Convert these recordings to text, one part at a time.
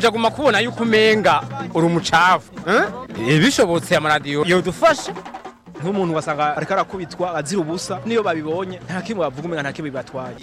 ujaguma kubona yuko umenga uri umucafu eh? bishobotse amaradiyo yodufasha. Nk'umuntu wasanga ariko arakubitwa azira ubusa niyo babibonye nta kimwe bavuga umenga nta kimwe bibatwaye.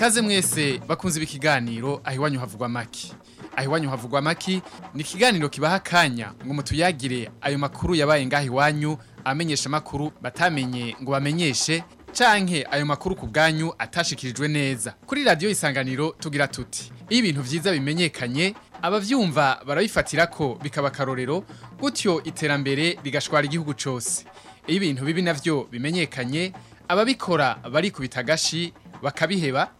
Kaze mwese bakunze ibikiganiro aho iwanyu havugwa maki. Aho iwanyu havugwa maki ni ikiganiro kibaha akanya ngo mutuyagire ayo makuru yabaye ngaho iwanyu amenyesha makuru batamenye ngo bamenyeshe. Canke ayo makuru ku bwanyu atashikirijwe neza. Kuri radio isanganiro tugira tuti iyo ibintu vyiza bimenyekanye abavyumva barabifatira ko bikaba karorero gutyo iterambere rigashwara igihugu cose. Iyo ibintu bibi navyo bimenyekanye ababikora bari kubitagashi bakabiheba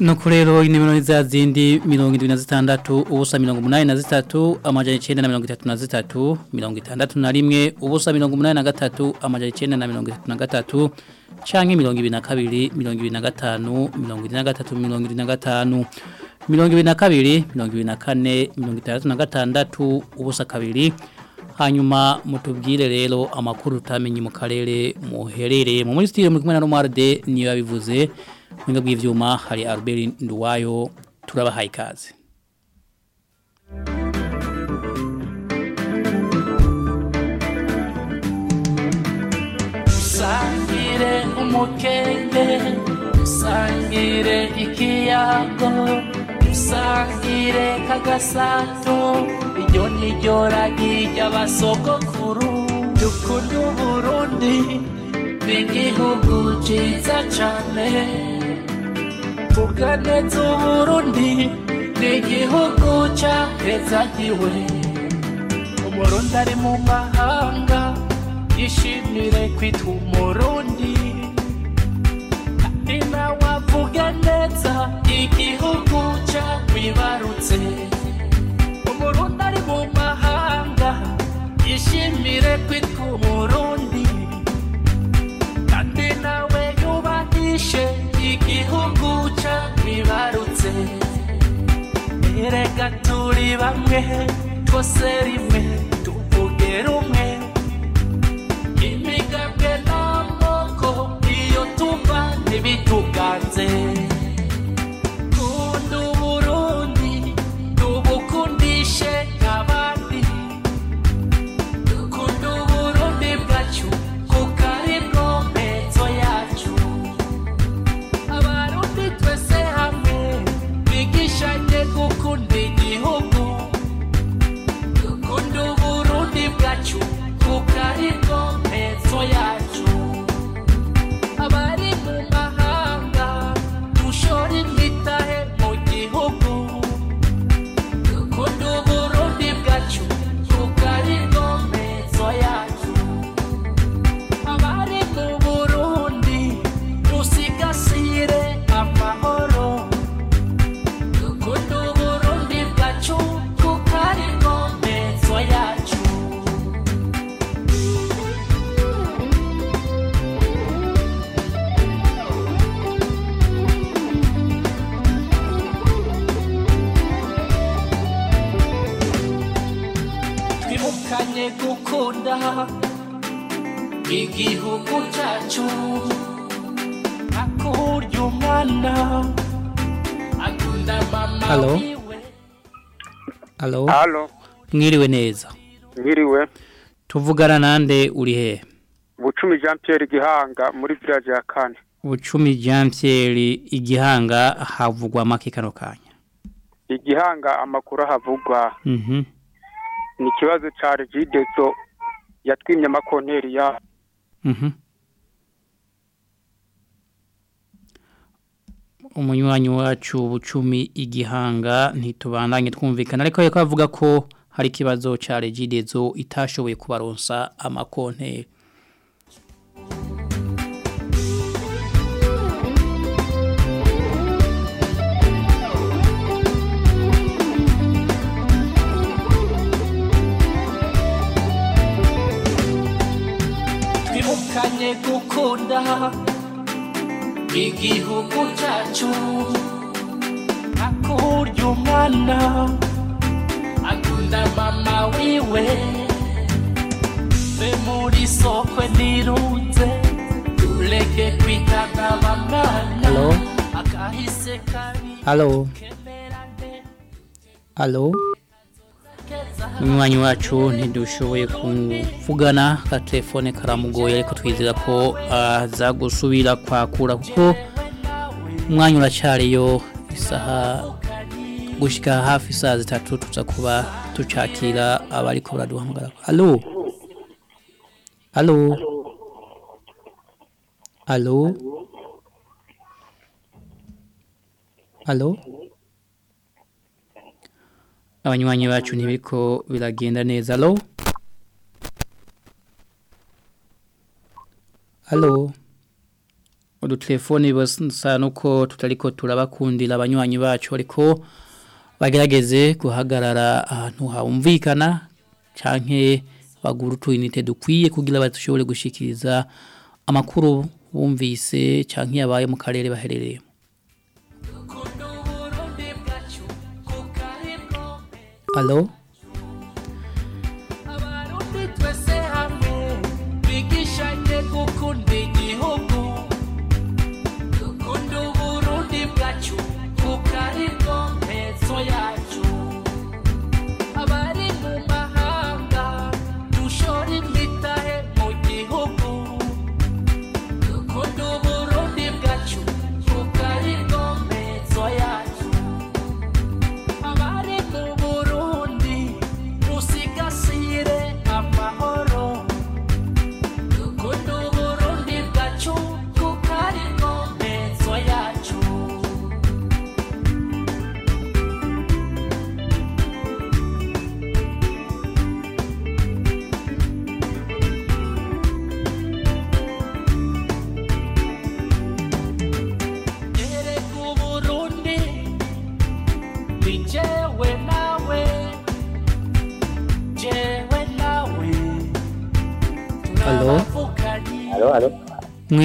Nuko rero inimero ni za zindi mirongo indwi na zitandatu ubusa mirongo umunani na zitatu amajana icyenda na mirongo itatu na zitatu mirongo itandatu na rimwe ubusa mirongo umunani na gatatu amajana icyenda na mirongo itatu na gatatu canke mirongo ibiri na kabiri mirongo ibiri na gatanu mirongo ibiri na gatatu mirongo ibiri na gatanu mirongo ibiri na kabiri mirongo ibiri na kane mirongo itandatu na gatandatu ubusa kabiri hanyuma mutubwire rero amakuru tutamenye mu karere muherereye mu muri studio muri kumwe na Romarde niyo yabivuze Mwinga bw'ivyuma hari Albert Nduwayo turabahaye ikaze. Sangire umukenge Sangire ikiyago Sangire kagasato Iryo ni ryo ragi ry'abasogokuru Dukunda Uburundi Ni igihugu ciza cane Vuga neza Uburundi Ni igihugu cahezagiwe Umurundi ari mu mahanga yishimire kwitwa umurundi. Kandi nawe avuga neza igihugu cakwibarutse umurundi ari mu mahanga yishimire kwitwa umurundi. Kandi nawe yubahishe igihugu cakwibarutse erega turi bamwe twose rimwe tuvuge rumwe imigambwe n'amoko iyo tuva ntibituganze mwiriwe neza. nkiriwe. Tuvugana nande uri he? Bucumi Jean Pierre Gihanga muri village ya kane. Bucumi Jean Pierre igihanga havugwa make kano kanya. Igihanga amakuru havugwa Mhm. ni ikibazo ca Regideso yatwimye amakonteri ya Mhm. Umunywanyi wacu bucumi igihanga ntitubandanye twumvikana ariko yako avuga ko hari ikibazo cya regidezo itashoboye kubaronsa amakonte. Twirukanye gukunda igihugu cyacu ako buryo umwana akunda mama wiwe ve muri sokwe nirunze tureke kwitana bamwana Hello? akahise kabi Halo. Halo. Umwanya wacu ntidushoboye kuvugana ka telefone karamugoye ariko twizera ko aza gusubira kwakura kuko umwanya uracyariyo isaha gushika hafi saa zitatu tuza kuba tucakira abariko baraduhamagara. Halo. Halo. Halo. Halo. Abanywanyi bacu ntibiko biragenda neza. Halo. Halo. Udu telefoni basa nuko tutariko turabakundira abanywanyi bacu ariko bagerageze guhagarara ahantu hawumvikana canke bagura utuyinite dukwiye kugira batushobore gushikiriza amakuru bumvise canke yabaye mu karere baherereyemo. Halo.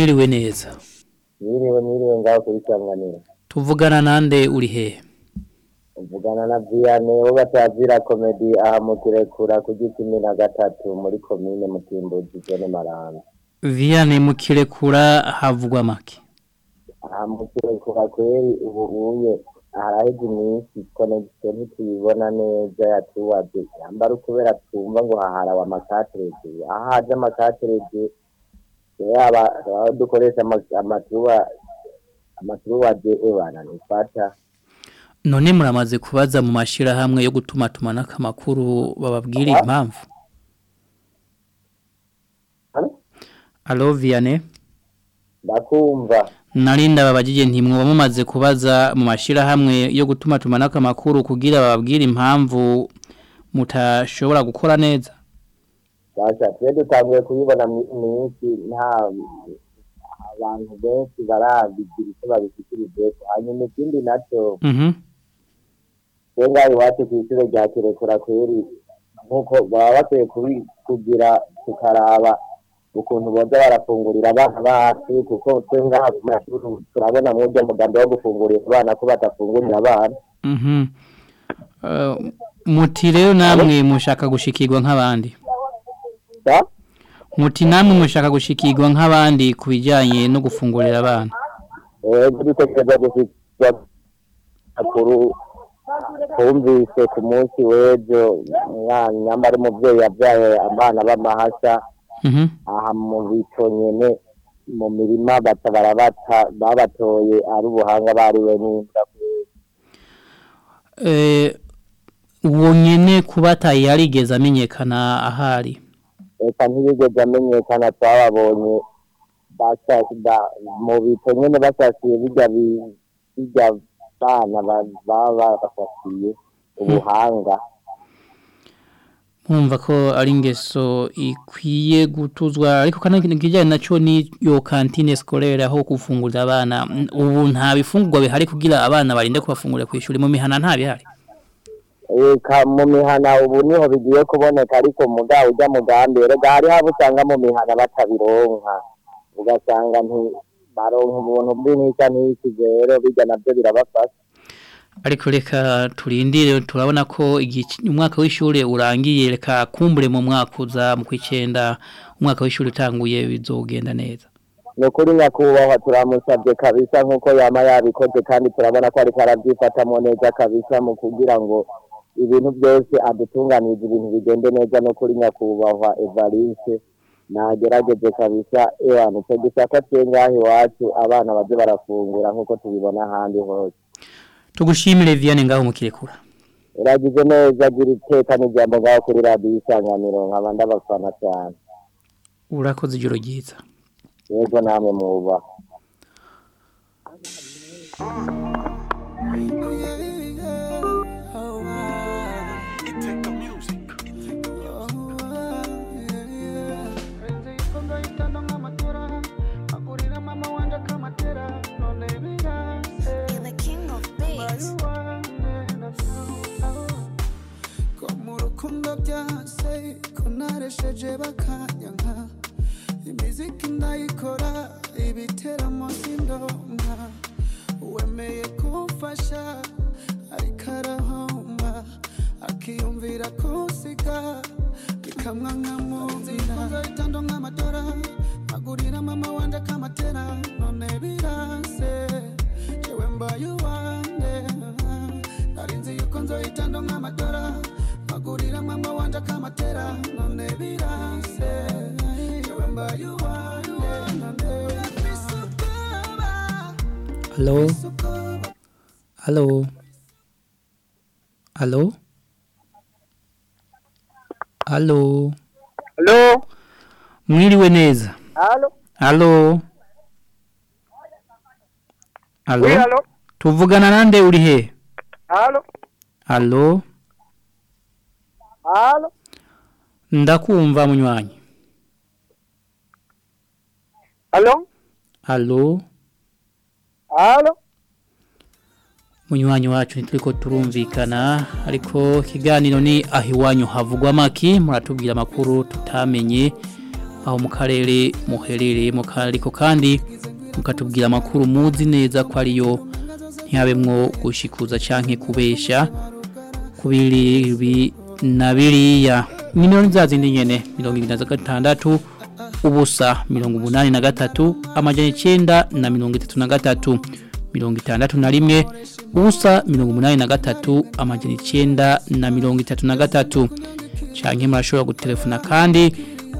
Mwiriwe neza. Mwiriwe, mwiriwe ngaho kuri Sanganiro. Tuvugana nande uri hehe? Mvugana na Vianney wo batazira komedi aha mu Kirekura ku gicumi na gatatu muri komine Mutimbuzi zone Maramba. Vianney mukirekura havugwa make. Aha mu Kirekura kweri ubu uye haraheze iminsi connection ntituyibona neza yatuwaje yambara kubera twumva ngo haharawe amakaterege aho haje amakaterege yaba dukoresha ama- amatuba amatuwaje ebana ntifata None muramaze kubaza mu mashirahamwe yo gutuma tumanaka amakuru bababwira impamvu. Allo Vianney. ndakumva Narinda babajije ntimwe mumaze kubaza mu mashirahamwe yo gutuma tumanaka amakuru kugira bababwira impamvu mutashobora gukora neza. Basha twe dutanguye kubibona minsi nta abantu benshi barabigira icyo babishikirije hanyuma ikindi na cyo Mhm. twe ngaho iwacu ku ishure rya kirekura kweri nk'uko baba bakwiye kugira tukaraba ukuntu boza barafungurira abana bacu kuko twe ngaha ku mashuri turabona mw'urya mugambi wo gufungurira abana ko badafungurira abana Mhm. Uh, muti rero namwe mushaka gushikirwa nk'abandi. Muti namwe mushaka gushikirwa nk'abandi kubijanye no gufungurira abana. ego dutekereza gushikira akuru twumvise ku munsi w'ejo nyamara umubyeyi yabyaye abana b'amahasa Mhm. aha mu bico nyene mu mirima baca barabata babatoye ari ubuhanga bariwe n'imbwa Eh uwo nyene kubataye yarigeze amenyekana ahari. Reka ntibigeze amenyekana twababonye mu bico nyene basasiye bijya bi- bijya bana ba- baba basasiye ubuhanga Mwumva ko ari ingeso ikwiye gutuzwa ariko kijyanye naco ni yo cantine scolaire aho gufungurira abana ubu nta bifungurwa bihari kugira abana barinde kubafungurira ku ishuri mu mihana nta bihari. Mu mihana ubu ni ho bigiye kuboneka ariko mugabo ujya mugambi erega hariho abo usanga mu mihana batabironka. Ugasanga baronka umuntu bw'intica n'iki rero bijya na byo birabafasha. Ariko reka turindire turabona ko umwaka w'ishure urangiye reka kumbure mu mwaka uza mu kwicenda umwaka w'ishure utanguye bizogenda neza. Ni ukuri nyakubahwa turamusabye kabisa nk'uko yama yabikoze kandi turabona ko ariko arabyifatamo neza kabisa mu kugira ngo ibintu byose adutunganirize ibintu bigende neza no kuri nyakubahwa evariste. Nagerageze kabisa ewana icyo gisaka twe ngaho iwacu abana baje barafungura nk'uko tubibona ahandi hose. Tugushimire Vianney ngaho mukirekura uragize neza gira iteka n'ijambo ngaho kuri radiyo isanganiro nkaba ndabafana cyane. Urakoze ijoro ryiza. Yego namwe mubaha naresheje bakanyanka imiziki ndayikora ibiteramo sindonka wemeye kumfasha ariko arahomba akiyumvira kusiga bikamwa nkamuzira itando nk'amatora magurira mama wanje akamatera none Ubwoba. Hello Hello Hello Halo? Mwiriwe neza Halo? Hello Hello Oui, halo? Tuvugana nande uri he Halo? Hello Halo? Ndakumva munywanyi Halo? Hello Halo? munywanyi wacu ntituriko turumvikana ariko ikiganiro ni aho iwanyu havugwa amaki muratubwira amakuru tutamenye aho mu karere muherereyemo ariko kandi mukatubwira amakuru muzi neza ko ariyo ntihabemwo gushikuza canke kubesha kubiri na biriya nimero ni za zindi nyene mirongo ibiri na gatandatu ubusa mirongo munani na gatatu amajana icenda na mirongo itatu na gatatu mirongo itandatu na rimwe ubusa mirongo munani na gatatu amajana icyenda na mirongo itatu na gatatu. Canke murashobora gutelefona kandi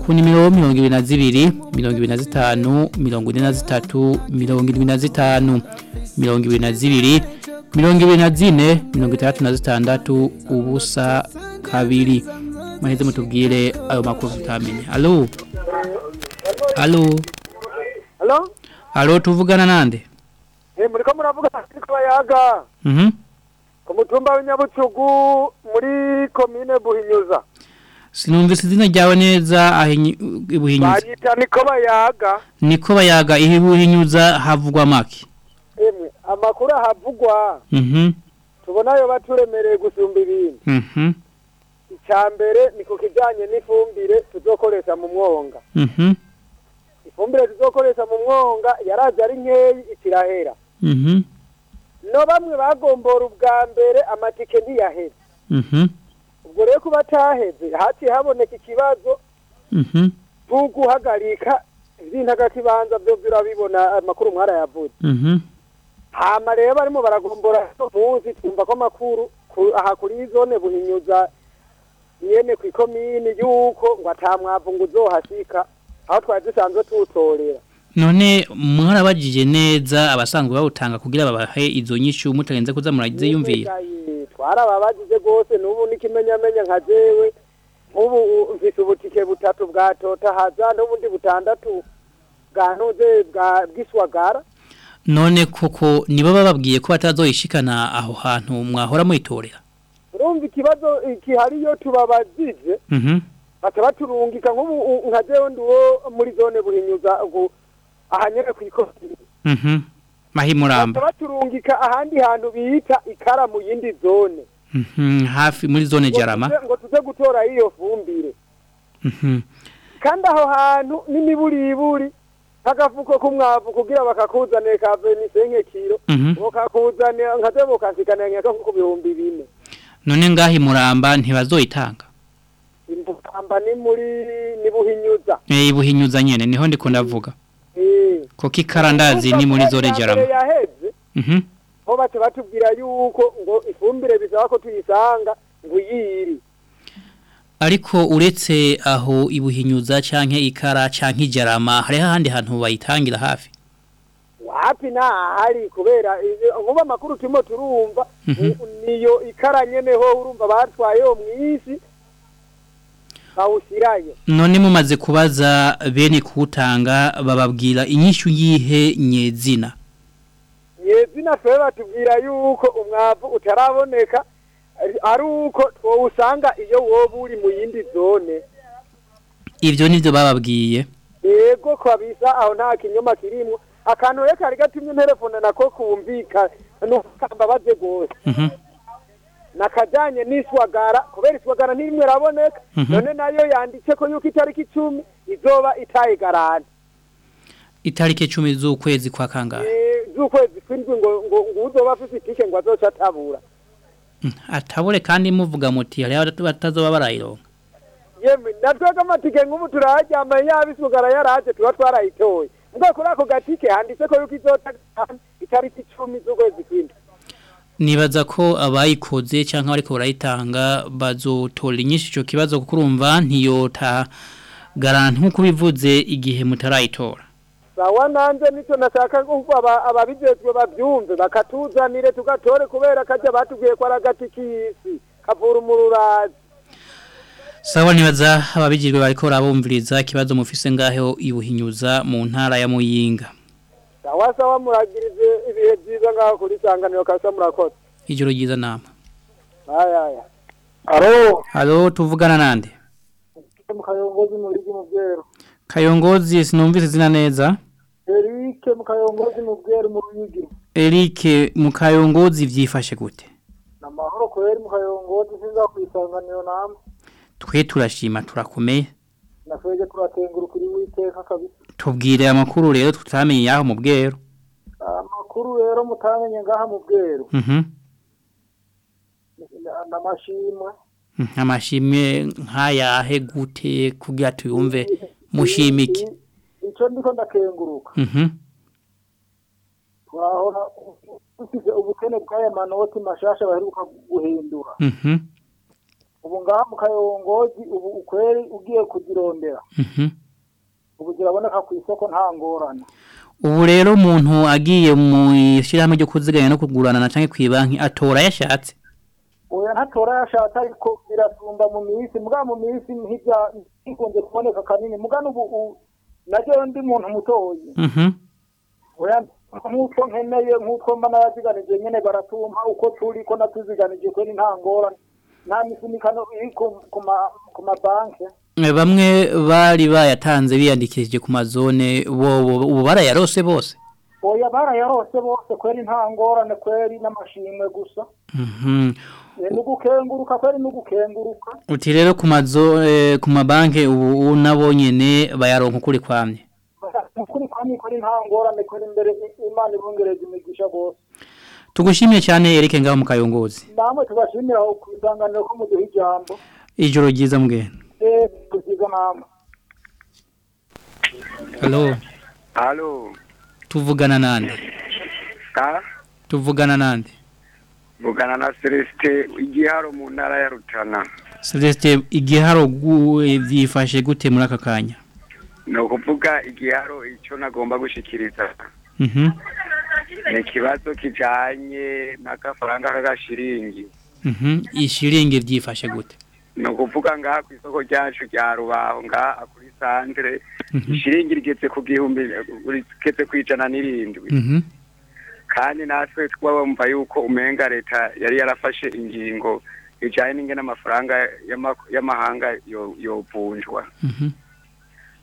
ku nimero mirongo ibiri na zibiri mirongo ibiri na zitanu mirongo ine na zitatu mirongo irindwi na zitanu mirongo ibiri na zibiri mirongo ibiri na zine mirongo itandatu na zitandatu ubusa kabiri mwaheze mutubwire ayo makuru tutamenye alo alo Halo? alo tuvugana nande Eh, muriko muravuga ariko bayaga mhm ku mutumba w'Inyabucugu muri komine Buhinyuza. sinumvise izina ryawe neza ahinyi ibuhinyuza Banyita niko bayaga. niko bayaga ibuhinyuza havugwa make Emwe, amakuru ahavugwa mhm tubona yo baturemereye gusumba ibindi. mhm Icya mbere ni ku kijanye n'ifumbire tuzokoresha mu mwonga. mhm Ifumbire tuzokoresha mu mwonga yaraje ari nkeyi ikirahera. No bamwe bagombora ubwa mbere amatike ntiyaheze. Ubwo rero kuba ataheze haciye haboneka ikibazo mhm tuguhagarika iby'intagakibanza byo birabibona amakuru mwarayavuze mhm hama rero barimo baragombora muzi twumva ko amakuru ku- aha kuri zone buhinyuza nyene ku ikomini yuko ngo atamwavu ngo uzohasika. Aho twari dusanzwe tuwutorera. None mwarabajije neza abasanzwe bawutanga kugira babahe izo nyishu mutarenze kuza muragize yumvira Nisigaye, twarababagize rwose n'ubu n'ikimenyamenya nka jewe. Nk'ubu mfise ubutike butatu bwa totahaza n'ubundi butandatu bwa ntuze bwiswagara. None koko nibo bababwiye ko batazoyishikana aho hantu mwahora muyitorera urumva ikibazo gihari iyo tubabajije. Baca baturungika nk'ubu nka jewe ndi uwo muri zone buhinyuza ubu ahanyere ku ikomine mhm. Mahimuramba baca baturungika ahandi hantu bita ikara mu yindi zone. Mhm. Hafi muri zone jarama. ngo tuze gutora iyo fumbire. Mhm. Kandi aho hantu n'imiburiburi nk'agafuko k'umwavu kugira bakakuzanire ka venisenke kiro bakakuzanira nkaze bukasikanira nk'agafuko ibihumbi bine. None ngahi muramba ntibazoyitanga. Imbukamba ni muri ni buhinyuza. Eh buhinyuza nyene ni ho ndiko ndavuga eh. Ko kikarandazi ni muri zone jarama mhm. ho bace batubwira yuko ngo ifumbire bisaba ko tuyisanga ngo yiri ariko uretse aho ibuhinyuza canke ikara canke ijarama hari handi hantu bayitangira hafi? Wapi nahari kubera nkuba amakuru turimo turumva Mhm. niyo ikara nyene ho urumva batwayeho mwisi bawushyirayo none mumaze kubaza bene kuwutanga bababwira inyishu yihe nyezina? Nyezina twe batubwira yuko umwavu utaraboneka ari- uko twowusanga iyo woba uri mu yindi zone. Ivyo nivyo bababwiye. Yego kabisa aho nta kinyoma kirimwo. Akantu rero kari gatumye telefone nako kumvika nukamba baze gose. Nakajanye n'iswagara kubera iswagara ntirimwe raboneka Mhm. none na yo yanditse ko yuko itariki icumi izoba itaye garante itariki 10 z'ukwezi kwa kangahe? Z'ukwezi kw'indwi ngo ngo uzoba afise itike ngo azoca atabura. Atabure kandi muvuga muti hari batazoba barayironka. Yemwe natwega amatike nk'ubu turaharyama yaba isugara yaraje tuba twarayitoye. Mbwa kuri ako gatike handitse ko yuko izota itariki icumi z'ukwezi kw'indwi. Nibaza ko abayikoze cyangwa bariko barayitanga bazotora inyinshi ico kibazo kuko urumva ntiyota garanti nk'uko bivuze igihe mutarayitora. Sawa nanje nico nashaka ko aba- ababijejwe bavyumve bakatuzanire tugatore kubera kajya batubwiye ko ari agati k'isi kavura umururazi. Sawa nibaza ababijijwe bariko barabumviriza ikibazo mufise ngaho ibuhinyuza mu ntara ya Muyinga. Sawa muragirize ibihe byiza ngaho kuri sanganiro kasa murakoze. Ijoro ryiza nama. Aya aya. Aro halo tuvugana nande? Mu kayongozi mu rigi mu bwero kayongozi sinumvise izina neza. Eric mu kayongozi mu bwero mu ruyigi Eric mu kayongozi vyifashe gute namahoro kweri mu kayongozi sinza kwisanganiro namwe twe turashima turakomeye. Nafeje turatenguruka uri witeka kabisa. Tubwire amakuru rero tutamenye yaho mu bwero amakuru rero mutamenye ngaha mu bwero mhm. N'amashimwe amashimwe nk'ayahe gute kugira tuyumve? Mushimike. Icyo ndiko ndakenguruka. Mhm. Twahora dufite ubukene bw'aya manoti mashasha baheruka guhindura. Mhm. Ubu ngaha mu kayongozi ubu ukweri ugiye kuzirondera mhm. Ubu ziraboneka ku isoko nta ngorane. Ubu rero umuntu agiye mu ishyirahamwe ryo kuziganya no kugurana na canke kwibanki atora yashatse? Oya ntatora yashatse ariko birasumba mu minsi mbwa mu minsi ntibya ntikunze kuboneka kanini. Mugana ubu naryo ndi muntu mutoyi. Mhm. Nk'utwo nkeneye nk'utwo mba naraziganije nyene baratumpa uko turi ko natuziganije kwe nta ngorane. Nta misunikano iri ku- ku ma- ku mabanki bamwe bari bayatanze biyandikishije ku mazone ubu barayarose bose? Oya barayarose bose kweri nta ngorane kweri n'amashimwe gusa. Mhm. Eh, nugukenguruka kweri nugukenguruka. Uti rero ku eh, ku mabanki ubu nabo nyene bayaronka ukuri kwamye? Ukuri kwani kweri nta ngorane kweri imbere imana ibongereza imigisha bose. Tugushimiye cyane Eric ngaho mu kayongozi namwe tubashimira ku isanganiro ko muduha ijambo. Ijoro ryiza mbwene eh hello Halo, tuvugana nande tuvugana nande vugana na Celeste igiharo mu ntara ya Rutana. Celeste igiharo vyifashe gute muri aka kanya? No kuvuga igiharo ico nagomba gushikiriza. mhm. Ni ikibazo kijanye n'agafaranga k'agashiringi. mhm. Ishiringi vyifashe gute? No kuvuga ngaha ku isoko ryacu rya Rubaho ngaha kuri santre Mhm. ishiringi rigeze ku gihumbi rigeze ku ijana n'irindwi. mhm. Kandi natwe twabumva yuko umenga leta yari yarafashe ingingo ijanye n'ingene amafaranga y'ama- y'amahanga yo- yovunjwa. Mhm.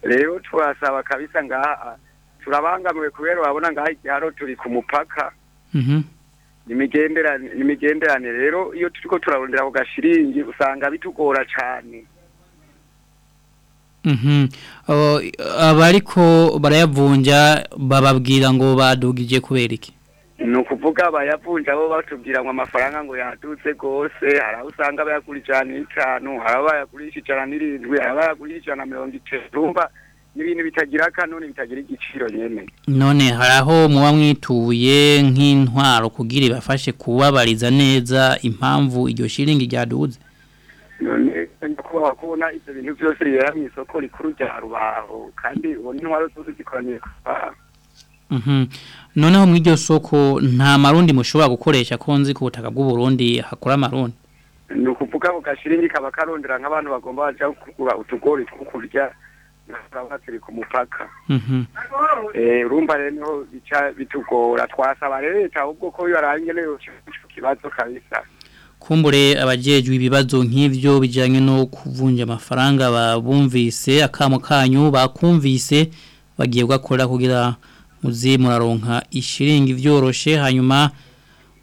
Rero turasaba kabisa ngaha turabangamiwe kubera urabona ngaha igiharo turi ku mupaka. N'imigenderanire rero iyo turiko turarondera ku gashiringi usanga bitugora cane. Mhm. Abariko barayavunja bababwira ngo badugije kubera iki? Ni ukuvuga bayavunja bo batubwira ngo amafaranga ngo yadutse rwose hari aho usanga bayagura ijana n'itanu hari aho bayagurisha ijana n'irindwi hari aho bayagurisha ijana na mirongo urumva n'ibintu bitagira akanuni bitagira igiciro nyene. None hari aho muba mwituye nk'intwaro kugira ibafashe kubabariza neza impamvu iryo shiringi ryaduze? None nyakubahwa kubona ivyo bintu vyose bibera mw'isoko rikuru rya rubaho kandi ubona intwaro zose zikoraniye Mhm. noneho mu iryo soko nta marundi mushobora gukoresha ko nzi ku butaka bw'u Burundi hakora amarundi ni ukuvuga ako gashiringi kaba karondera nk'abantu bagomba baja kugura utugori two kurya bakaba turi ku mupaka Mhm. Eh, urumva rero ni ho bica bitugora twasaba leta ahubwo ko bibarange rero ico kibazo kabisa kumbure abajejwe ibibazo nk'ivyo bijanye no kuvunja amafaranga babumvise akamo kanyu bakumvise bagiye gukora kugira muzi muraronka ishiringi vyoroshe hanyuma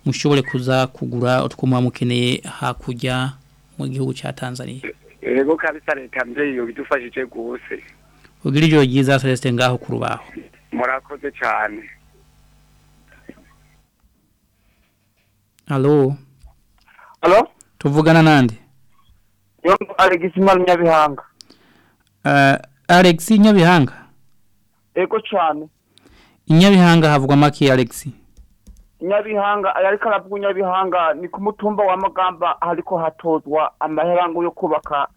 mushobore kuza kugura utwuma mukeneye hakurya mu gihugu ca Tanzania. Yego kabisa leta mvyeyi yo bidufashije gose kugira ijoro ryiza Celestin ngaho ku rubaho murakoze cane Allo Halo? tuvugana nande Yo Alex Mal Nyabihanga. uh, Alex Nyabihanga Ego cyane. Inyabihanga havugwa make Alex Nyabihanga ariko aravuga Nyabihanga ni ku mutumba wa Magamba hariko hatozwa amaherango yo kubaka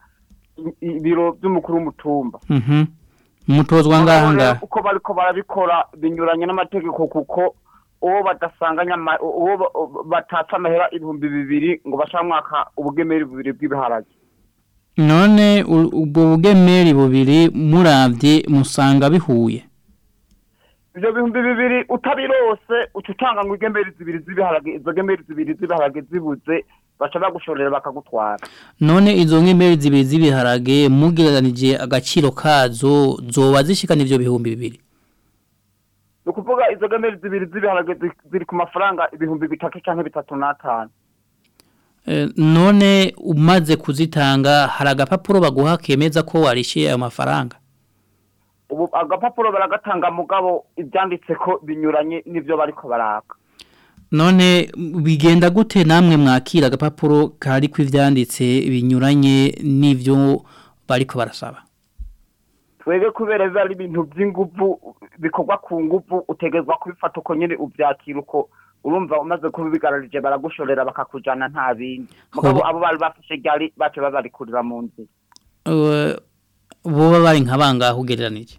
ibiro by'umukuru w'umutumba. Mhm Mutozwa ngaha ngaha uko bariko barabikora binyuranye n'amategeko kuko uwo badasanganya uwo ba- batatse amahera ibihumbi bibiri ngo bashamwaka ubugemeri bubiri bw'ibiharage. none ubwo bugemeri bubiri muravye musanga bihuye Ivyo bihumbi bibiri utabirose uca utanga ngo igemeri zibiri z'ibiharage izo gemeri zibiri z'ibiharage zibuze baca bagushorera bakagutwara. none izo nk'imeri zibiri z'ibiharage mugereranije agaciro kazo zoba zishikana ivyo bihumbi bibiri. Ni ukuvuga izo gemeri zibiri z'ibiharage zi- ziri ku mafaranga ibihumbi bitatu canke bitatu n'atanu. Eh, none umaze kuzitanga hari agapapuro baguha kemeza ko warishiye ayo mafaranga? Ubu agapapuro baragatanga mugabo ibyanditse ko binyuranye n'ivyo bariko baraka. None bigenda gute namwe mwakira agapapuro kariko ivyanditse binyuranye n'ivyo bariko barasaba. Twebwe kubera ari ibintu by'inguvu bikorwa ku nguvu utegezwa kubifata uko nyene uvyakira uko urumva umaze kubigararije baragushorera bakakujana nta bindi. Mugabo abo bari bafashe ryari bace babarikurira mu nzira boba bari nka bangahe ugereranije?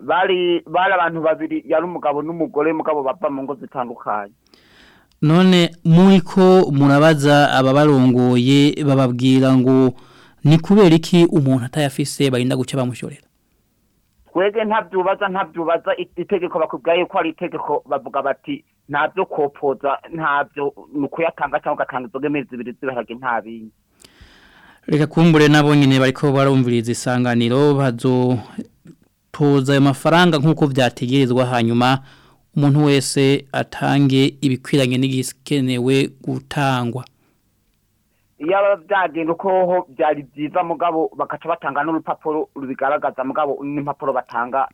Bari bari abantu babiri yari umugabo n'umugore mugabo bava mu ngo zitandukanye. None muriko murabaza ababarongoye bababwira ngo ni kubera iki umuntu atayafise barinda guca bamushorera? Twebwe ntabyubaza ntabyubaza itegeko bakubwiye ko ari itegeko bavuga bati ntabyo kopoza ntabyo ni ukuyatanga cyangwa ugatanga izo gemeri zibiri z'ibiharage nta bindi reka kumbure nabo nyine bariko barumviriza isanganiro bazo toza ayo mafaranga nk'uko vyategerezwa hanyuma umuntu wese atange ibikwiranye n'igikenewe gutangwa. Iyo aba byagenda uko ho byari byiza mugabo bagaca batanga n'urupapuro rubigaragaza mugabo n'impapuro batanga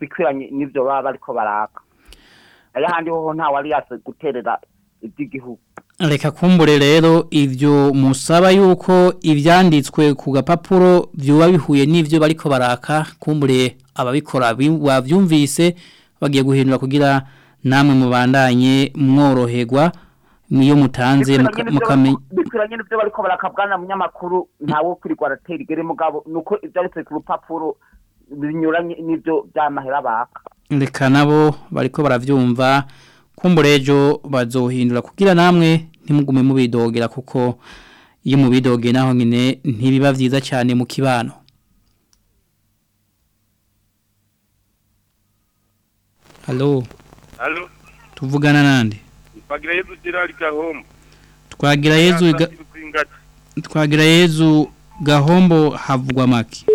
bikwiranye n'ivyo baba bariko baraka. Ayahandi hoho ntawe ari yase guterera iby'igihugu. Reka kumbure rero ivyo musaba yuko ivyanditswe ku gapapuro vyoba bihuye n'ivyo bariko baraka kumbure ababikora bi- bavyumvise bagiye guhindura kugira namwe mubandanye mworoherwa niyo mutanze muka- mukamenya bikwiranye n'ivyo bariko barakabwana munyamakuru ntawe kwirirwa aratera igere mugabo nuko ivyanditse ku rupapuro binyuranye n'ivyo vy'amahera baka. Reka nabo bariko baravyumva kumbure ejo bazohindura kugira namwe ntimugume mubidogera kuko iyo mubidogeye naho nyine ntibiba vyiza cyane mu kibano. Halo Halo, tuvugana nande twagira yezu Gerard Gahombo. twagira yezu ga- twagira yezu gahombo havugwa make.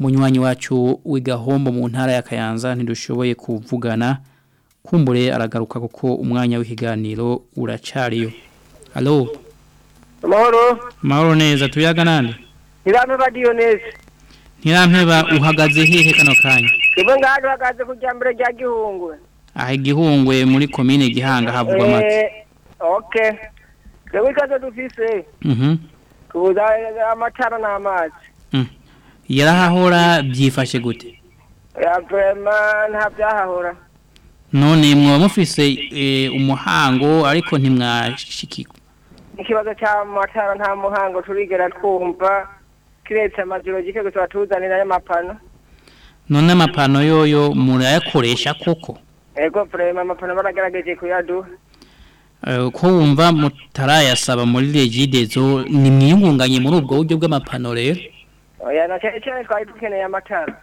Umunywanyi wacu w'igahombo mu ntara ya kayanza ntidushoboye kuvugana. Kumbure aragaruka kuko umwanya w'ikiganiro uracariyo halo amahoro. Mahoro neza. Tuyaga nande ntibame badiyo neza ntirampeba uhagaze hehe kano kanya? Twebwe ngaha duhagaze ku rya mbere rya gihungwe. Aha igihungwe muri komine gihanga havugwa Eh, okay twebwe ikibazo dufise Mhm. tubuza amatara n'amazi. Yarahahora byifashe gute? Ya vrema nta byahahora none mwaba mufise eh, umuhango ariko ntimwashikirwa. Ikibazo cy'amatara nta muhango turigera twumva. Kiretse amajoro gike gusa batuzanira y'amapano none amapano yoyo murayakoresha koko? Ego vrema amapano baragerageje kuyaduha Eh, ko wumva mutarayasaba muri regidezo ni mwiyungunganye muri ubwo buryo bw'amapano rero? Oya na cyane cyane twari dukeneye amatara.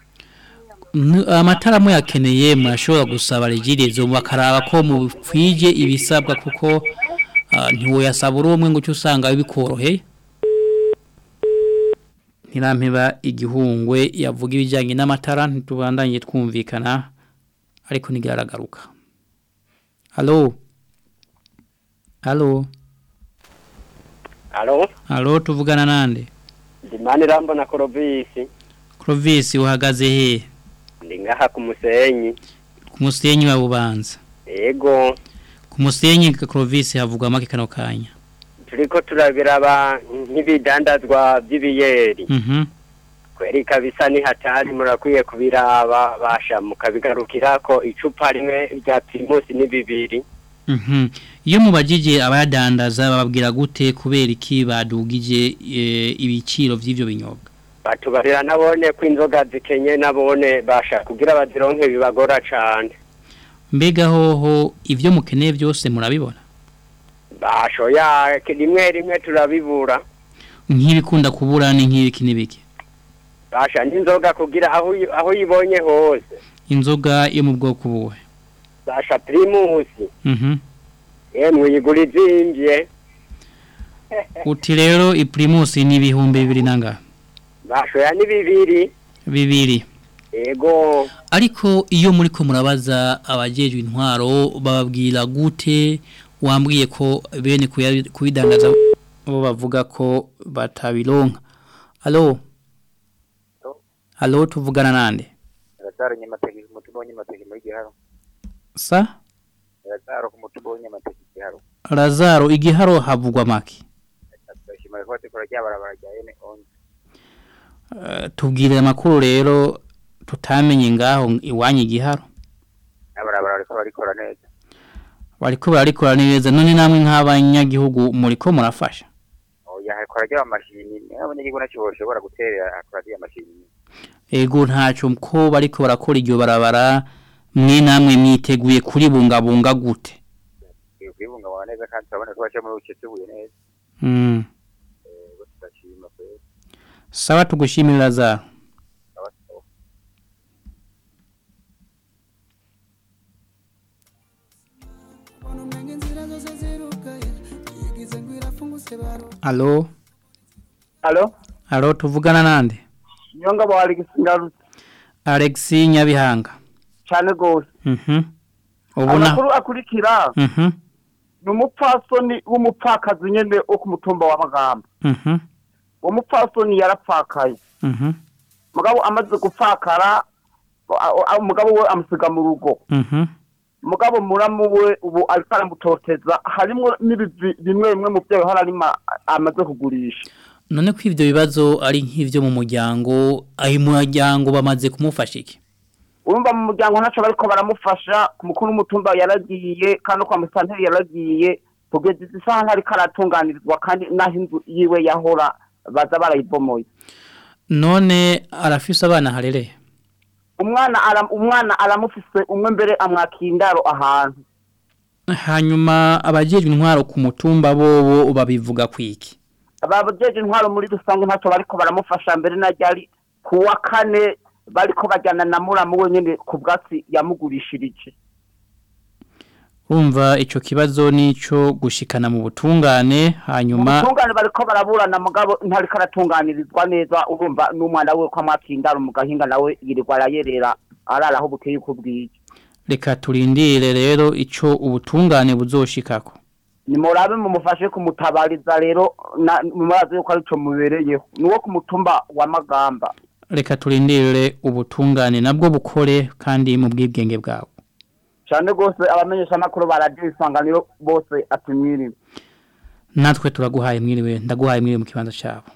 Amatara muyakeneye murashobora gusaba regidezo bakaraba ko mufije ibisabwa kuko ah, ntiwoyasaba uri umwe ngo uce usanga bikoroheye? Ntirampeba igihungwe yavuga ibijyanye n'amatara ntitubandanye twumvikana ariko ntigaragaruka. Halo? Halo? Alo, halo tuvugana nande? Ndimani rambo na Korovisi, Clovis uhagaze he? Ndi ngaha ku musenyi. ku musenyi wa bubanza. Ego, ku musenyi Clovis havugwa make kano kanya. Turiko turabiraba nk'ibidandazwa by'ibiyeri. mhm Kweri kabisa ni hatari murakwiye kubiraba basha mukabigarukira ko icupa rimwe rya Primus ni bibiri. mhm iyo mubajije abadandaza bababwira gute kubera iki badugije eh, ibiciro vy'ivyo binyobwa Batubarira nabone ko inzoga zikenye nabone basha kugira bazironke bibagora cane. mbega hoho ivyo mukeneye byose murabibona Basho ya rimwe rimwe turabibura. nk'ibikunda kubura ni nk'ibiki n'ibiki Basha n'inzoga kugira aho uyi- aho uyibonye hose. inzoga yo mu bwoko buhe Basha Primus. mhm Yemwe yigura izimvye. uti rero iprimus ni ibihumbi bibiri nanga Bashoya ni bibiri. bibiri Ego. ariko iyo muri ko murabaza abajejwe intwaro bababwira gute wambwiye ko bene kubidandaza bo bavuga ko batabironka alo alo tuvugana nande Lazaro nyamateke umutumba w'inyamateke muri giharo. sa Lazaro ku mutumba w'inyamateke giharo. razaro igiharo havugwa onze. Eh, tubwire amakuru rero tutamenye ngaho iwanyu igiharo Abarabara bariko barikora neza. Bariko bararikora neza none namwe nk'abanyagihugu muriko murafasha Oya hakora rya mashini. Abanyagihugu na cyo boshobora guterera hakora rya mashini. ego ntacyo ko bariko barakora iryo barabara mwe namwe mwiteguye kuribungabunga gute Kwibungabunga neza kandi turabona ko baca muri uceteguye neza. Mm. Sawa tugushimira Lazaro alo Alo, alo tuvugana nande nyonga bo Alex Ngarutse Alex Nyabihanga. Cyane gose. mhm. Ubona Amakuru akurikira. Mhm. Ni umupfasoni w'umupfakazi nyene wo ku mutumba wa Magamba. mhm. Uwo mupfasoni yarapfakaye. mhm. Mugabo amaze gupfakara umugabo we amusiga mu rugo. mhm. Mugabo muramu we ubu ariko aramutoteza n'ibivi bimwe bimwe mu byo arima amaze kugurisha. none ko ivyo bibazo ari nk'ivyo mu muryango mu muryango bamaze kumufasha iki? Urumva mu muryango ntaco bariko baramufasha ku mukuru w'umutumba yaragiye kandi kwa musanteri yaragiye kugeza izi saha ntariko aratunganirizwa kandi naho inzu yiwe yahora baza barayibomoye. None arafise abana harereye umwana umwana aramufise umwe mbere amwakira indaro ahantu. Hanyuma abajejwe intwaro ku mutumba bobo babivuga kwiki abajeje intwaro muri rusange ntaco bariko baramufasha mbere na ryari? Ku wa kane bariko bajyana na muramu we nyene ku bwatsi yamugurishirije. Urumva ico kibazo nico gushikana mu butungane hanyuma ubutungane bariko baraburana mugabo ntariko aratunganirizwa neza urumva n'umwana we ko amwakira indaro mu gahinga nawe yirirwa arayerera arara aho bukeye uko bwije. Reka turindire rero ico ubutungane buzoshikako. Nimurabe mumufashe kumutabariza rero murazi yuko arico mubereyeho. Nuwo ku mutumba wa magamba. Reka turindire ubutungane nabwo bukore kandi mu bwibwenge bwawe. Cyane rwose abamenyesha amakuru ba radiyo isanganiro bose atumwiriwe natwe turaguhaye mwiriwe ndaguhaye mwiriwe mu kibanza cyabo.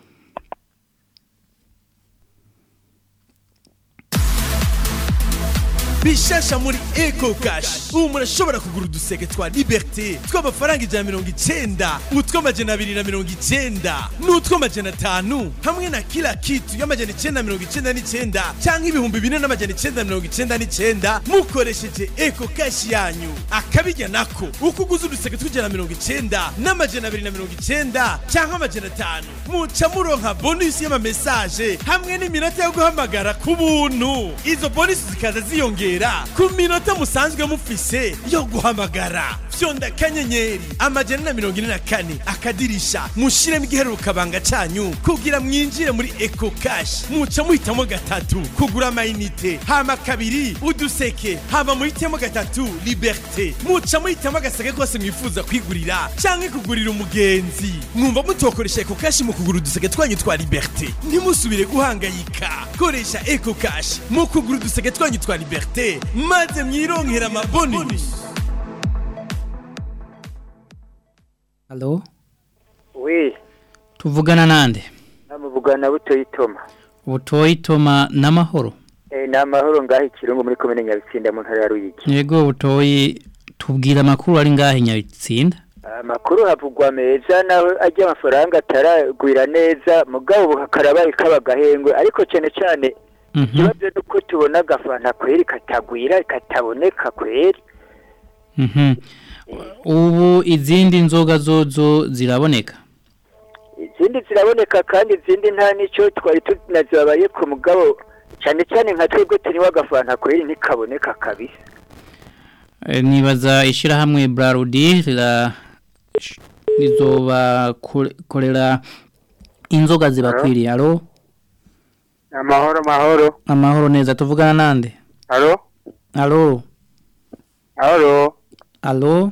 Bishasha muri eco cash. Ubu murashobora kugura uduseke twa liberté tw'amafaranga ijana na mirongo icenda utw'amajana abiri na mirongo icenda n'utw'amajana atanu hamwe na kila kitu y'amajana icenda mirongo icenda n'icenda cyangwa ibihumbi bine n'amajana icenda mirongo icenda n'icenda mukoresheje eco cash yanyu. Akabijya nako. Uko uguze uduseke tw'ijana na mirongo icenda n'amajana abiri na mirongo icenda cyangwa amajana atanu. Muca muronka bonusi y'amamesaje hamwe n'iminota yo guhamagara ku buntu. Izo bonusi zikaza ziyongera ku minota musanzwe mufise yo guhamagara. Fyonda akanyenyeri amajana na mirongo ine na kane. Akadirisha. Mushiremo igiheruka banga canyu kugira mwinjire muri eco cash. Muca muhitamo gatatu. Kugura amayinite. Hama kabiri uduseke. Hama muhitemo gatatu liberté. Muca muhitamo agaseke kose mwifuza kwigurira. Canke kugurira umugenzi. Mwumva mutokoresha eco cash mu kugura uduseke twanyu twa liberté. Ntimusubire guhangayika. Koresha eco cash mu kugura uduseke twanyu twa liberté. Maze mwironkera amabonus Halo we tuvugana nande? Namuvugana na butoyi toma butoyi toma n'amahoro. Eh ni amahoro ngaho ikirungu muri komine nyabitsinda mu ntara ya ruyigi. Yego butoyi tubwira amakuru ari ngahe nyabitsinda? Amakuru havugwa meza naho ajya amafaranga ataragwira neza mugabo ubu karabaye kaba gahengwe ariko cyane cyane ikibazo ni uko tubona agafanta kweri katagwira kataboneka kweri. Mhm. Ubu izindi nzoga zozo ziraboneka? Izindi ziraboneka kandi izindi nta n'icyo twari tunazibabaye ku mugabo. Cyane cyane nka twebwe turiho agafanta kweri ntikaboneka kabisa. Eh, nibaza ishyirahamwe Brarudi rira rizobakorera inzoga zibakwiriye. Alo amahoro mahoro amahoro neza tuvugana nande? Halo? Alo halo? Alo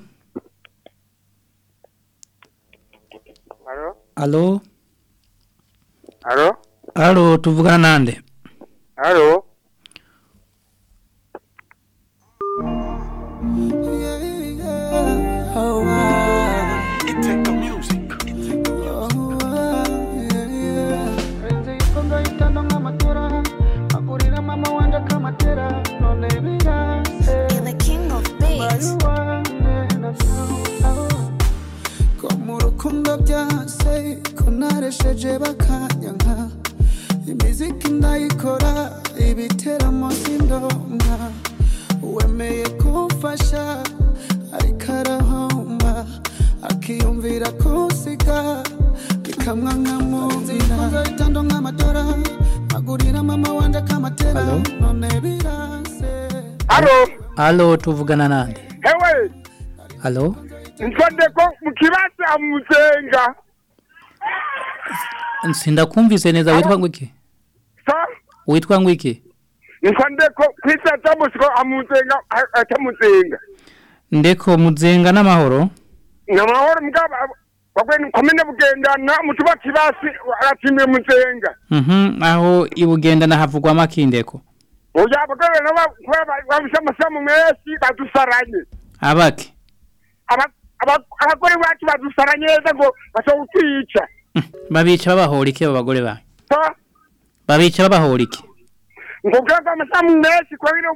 halo alo halo alo tuvugana nande. Halo naresheje bakanyanka imiziki ndayikora ibiteramo sindonka wemeye kumfasha ariko arahomba. Akiyumvira kusiga bikamwa nkamubwira itando nk'amadora agurira mama wanje akamatera. None birase. Halo? Alo tuvugana nande? Hewe alo nsondeko mu kibanza muzenga. Sindakumvise neza witwa ngwiki sa? Witwa ngwiki nsondeko kwisa tamusiko amuzenga atamuzenga. Ndeko muzenga n'amahoro? Namahoro mugaba wagwe komine bugendana mutuba kibasi aratimye muzenga. Mhm, aho ibugenda nahavugwa makindeko. Oya abagore nabo babisha amasamu menshi badusaranye. Abake Aba- aba- abagore bacu badusaranye neza ngo bashobora babica babahora iki abo bagore banyu Ha? babica babahora iki ngo kwanza amasamu menshi kwa vile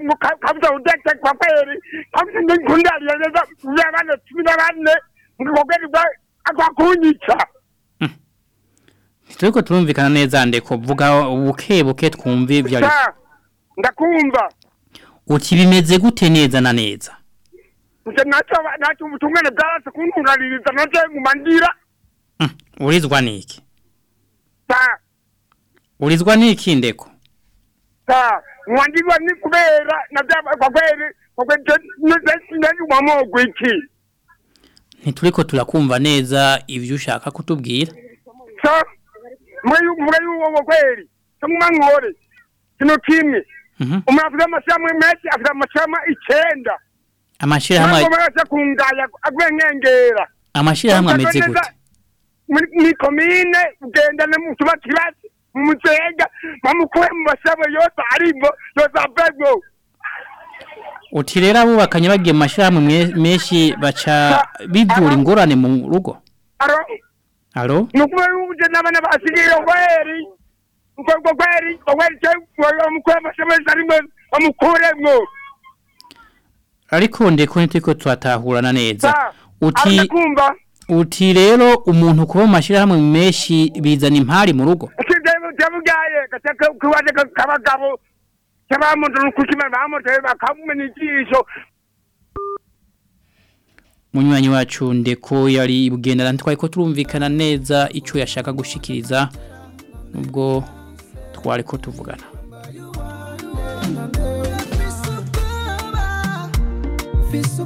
mu ka- kabisa udete kwa kweli kabisa ndi kundali neza ya bane cumi na bane ngo kweli bwa akwa kunyica. Turiko turumvikana neza ndeko vuga buke buke twumve sa ndakumva. Uti bimeze gute neza na neza? Nje nacho nacho ubutungane bwarase kuntunganiriza naje ngumandira urizwa niki? Ba urizwa niki ndeko ba wandizwa ni kubera na byaba kwa kweli kwa kweli nani umamogwe iki ntituriko turakumva neza ibyo ushaka kutubwira. So mhm. mwe yuwo kweli tumwangore kino kimi umuntu afite amashami menshi afite amashami icyenda. Amashyirahamwe agwengengera amashyirahamwe ameze gute muri komine ugenda no mu tuba kibazi mu muzenga bamukuye mu basabo yose arimbo yose avego uti rero abubakanye bagiye mu mashyirahamwe menshi baca bivura ingorane mu rugo. Alo? Ni ukubera uje n'abana basigaye kweri? Ubwo kweri? Kweri? Cyangwa bamukuye amashyirahamwe yose arimbo bamukuremwo ariko ndekone turi ko tuhatahurana neza. Uti uti rero umuntu kuba mu mashirahamwe menshi bizana impari mu rugo. gataka kubaje kabagabo cyabamuntu nukukima bamote bakamumena ijisho Munywanyi wacu ndeko yari ibugendera ntitwari ko turumvikana neza ico yashaka gushikiriza nubwo twari ko tuvugana. Fise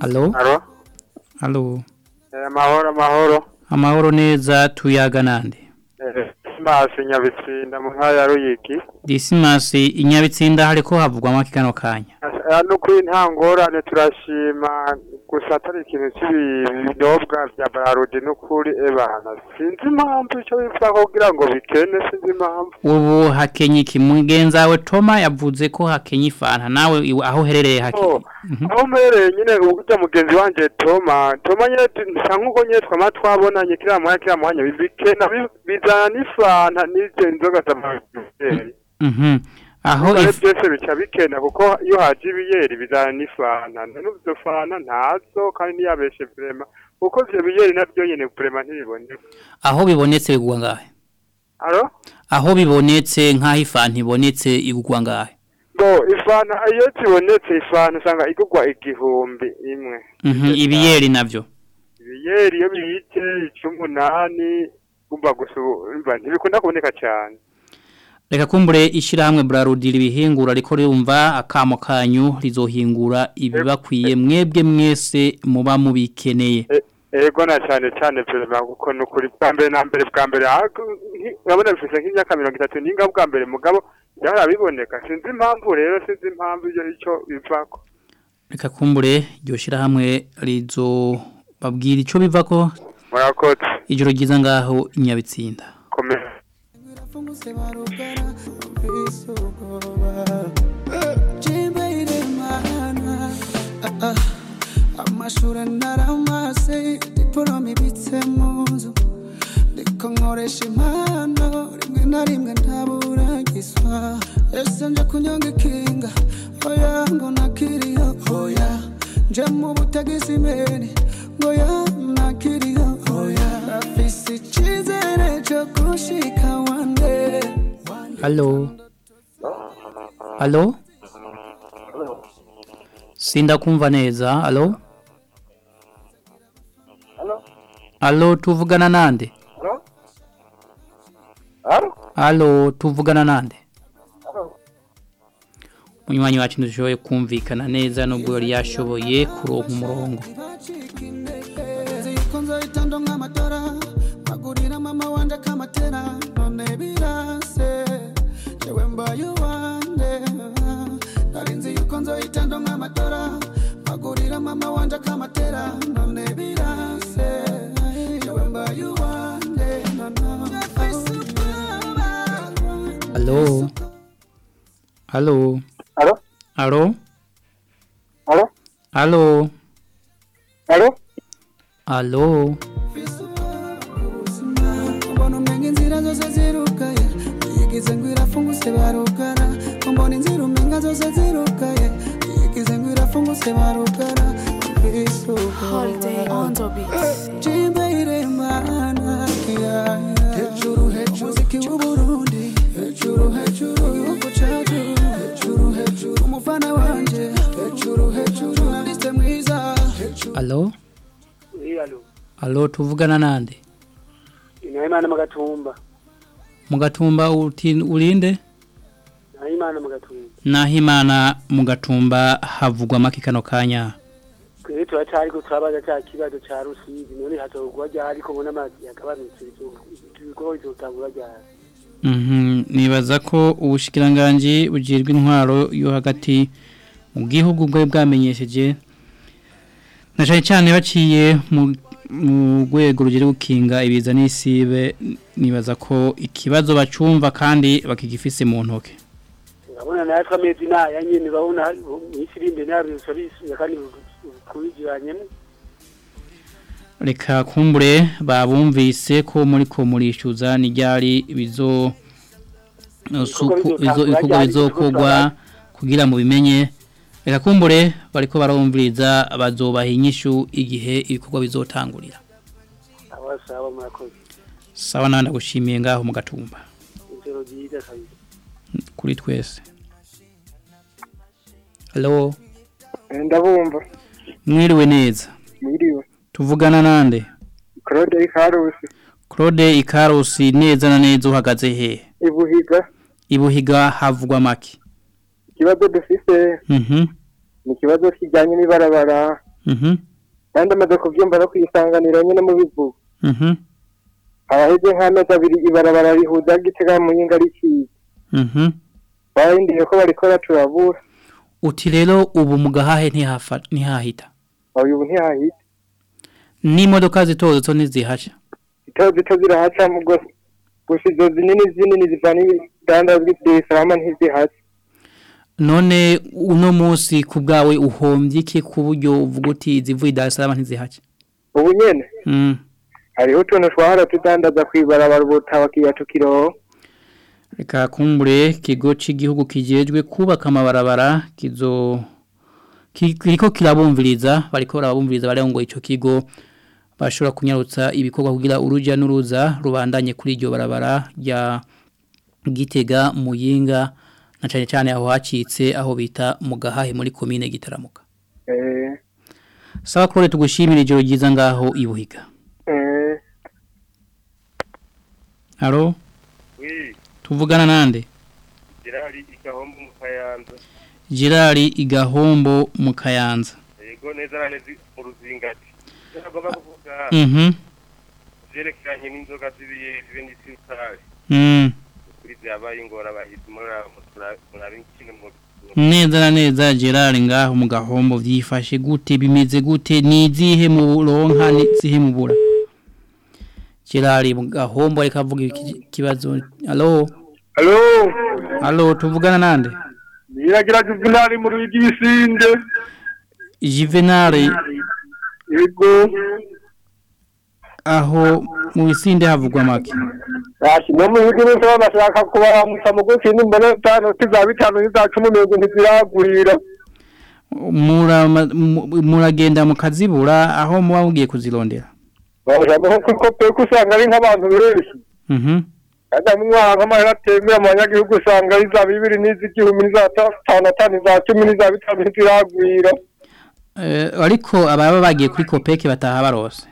alo alo alo eh, amahoro amahoro. Amahoro neza tuyaga nande. Eh, nyabitsinda inyabitsinda mu nkaya ruyiki. Dismas inyabitsinda hariko havugwa makikano kanya. Eh, ya no kwintangorane turashima gusa atari ikintu cy'ibinyobwa bya bararudi n'ukuri ebana sinzi impamvu icyo biva kugira ngo bikene sinzi impamvu. Ubu hakenye iki mugenza we Toma yavuze ko hakenye ifanta nawe aho herereye hakenye. Oh, aho mpereye nyine ujya mugenzi wanje Toma Toma nyine nsa nk'uko nyine twama twabonanye kiriya mwanya kiriya mwanya bizana n'ifanta n'izo nzoga z'amabiyeri Mhm. Aho byose bica bikena kuko iyo haje ibiyeri bizana n'ifanta n'ubwo fanta ntazo kandi ntiyabeshe vrema kuko ivyo biyeri navyo nyene vrema ntibiboneka aho bibonetse bigwa ngahe. alo Aho bibonetse nkaho ifanta ibonetse igugwa ngahe. bo ifanta iyo zibonetse ifanta usanga igurwa igihumbi imwe Mhm. Ibiyeri navyo. ibiyeri iyo biyite icumunani ubu- umva ntibikunda kuboneka cyane Reka kumbure ishirahamwe Brarudi ribihingura ariko rirumva akamo kanyu rizohingura ibibakwiye. Mwebwe mwese muba mubikeneye. E- ego na cyane cyane perezida kuko ni ukuri bwa mbere na mbere bwa mbere ah, urabona bifite nk'imyaka mirongo itatu n'inga bwa mbere mugabo? Byahora biboneka sinzi impamvu rero sinzi impamvu ibyo icyo bivako. Reka kumbure iryo shirahamwe rizo babwira ico bivako. Murakoze. Ijoro ryiza ngaho inyabitsinda. komera. sebarukana numvise ubwoba jimbeire mana amashuri naramaze diporome ibitse mu nzu ndiko nkoresha Halo. Halo? Sinda kumva neza. Halo? Halo tuvugana nande? Halo tuvugana nande? Munywanyi wacu ndushoboye kumvikana neza nubwo yari yashoboye kuronka umurongo. Aló. Aló. ¿Aló? ¿Aló? ¿Aló? ¿Aló? ¿Aló? ¿Aló? Holiday on the beat. Jimbe iremana. Hejuru hejuru. Umuziki w'uburundi. Hejuru hejuru igihugu cacu Hejuru hejuru umufana wanje Hejuru hejuru journaliste mwiza? Iyalo. Halo tuvugana nande? Nahimana magatumba. Mugatumba uti urinde? Nahimana magatumba. Nahimana mugatumba havugwa make kano kanya. Kwe turacari ko turabaza cya kibazo ca rusizi none hazogwa ryari ariko mbona amazi yagabanutse ibikorwa bizotangura ryari Mhm, nibaza ko ubushikiranganje bugirwa intwaro yo hagati mu gihugu bwe bwamenyesheje na cyane cyane baciye mu rwego rugera gukinga ibiza n'isibe nibaza ko ikibazo bacumva kandi bakigifise mu ntoke. Urabona natwe amezi naya nyene urabona mwisi irinde na byo bisabisubiza kandi kubigiranyemo reka kumbure babumvise ko muri ko murishyuza n'iryari bizo ibikorwa bizokogwa kugira mu bimenye. Reka kumbure bariko barumviriza bazobaha inyishu igihe ibikorwa bizotangurira. Sawa nawe ndagushimiye ngaho mu gatumba. Kuri twese. Halo ndabumva. Mwiriwe neza. Mwiriwe. Tuvugana nande? Claude ikarusi claude ikarusi neza na neza uhagaze hehe ibuhiga. Ibuhiga havugwa make. Ikibazo dufise mhm. ni ikibazo kijyanye n'ibarabara. Mhm. Kandi amaze kubyumva no kwisanganira nyine mu bivuga mhm. Abaheze nk'amezi abiri ibarabara rihuza gitega mu yinga riciye. Mhm. Barindiye ko barikora turabura. Uti rero ubu mu gahahe ntihafa ntihahita? Ubu ntihahita. N'imodoka zito zito ntizihaca zito zito zirahaca mu gusa izo zinini zinini zivana ibidandazwa by'ibisarama ntizihaca none uno munsi ku bwawe uhombye iki ku buryo uvuga uti izivuye Salaam ntizihaca ubu nyene? Mm. hariho utuntu twahora tudandaza kwibarabara ubu tabakiya tukiroho reka kumbure ikigo cy'igihugu kijejwe kubaka amabarabara kizo ki- kiriko kirabumviriza bariko barabumviriza bareba ngo ico kigo. Bashobora kunyarutsa ibikorwa kugira uruja n'uruza rubandanye kuri iryo barabara rya Gitega Muyinga na cyane cyane aho hacitse aho bita mu gahahe muri commune Gitaramuka. Eh. Sawa kore tugushimira ijoro ryiza ngaho ibuhiga eh. Haro Oui, tuvugana nande? Gerari igahombo mu Kayanza. Gerard Igahombo mu Kayanza. Yego neza neza mu ruzingati. Mhm vyerekeranye n'inzoga z'ibiye zibe n'isukari. Mm. Kuri vyabaye ingora bahize muri murabi kimwe mu Neza na neza Gerard ngaho mu gahombo vyifashe gute bimeze gute nizihe mu ronka nizihe mu bura Gerard mu gahombo ariko avuga iki- ikibazo Allo Allo tuvugana nande? Niragira Juvenal mu rwigisinde Juvenal yego. Aho mu bisinde havugwa make? Yashi no mu bigo bose bashaka kuba musa mugufi nimbona tano tiza bitano niza 10 nego ntiziragurira. Murama- mu- muragenda mukazibura aho muba mugiye kuzirondera? Bashaka nko kwikope kusanga ari nk'abantu benshi. Mhm. Kada mwa nk'amahera atemera mu banyagihugu usanga ari za bibiri n'iz'igihumbi n'iza tanu atanu za cumi n'iza bitanu ntiziragwira Eh, ariko ababa bagiye kuri kopeke bataha barose.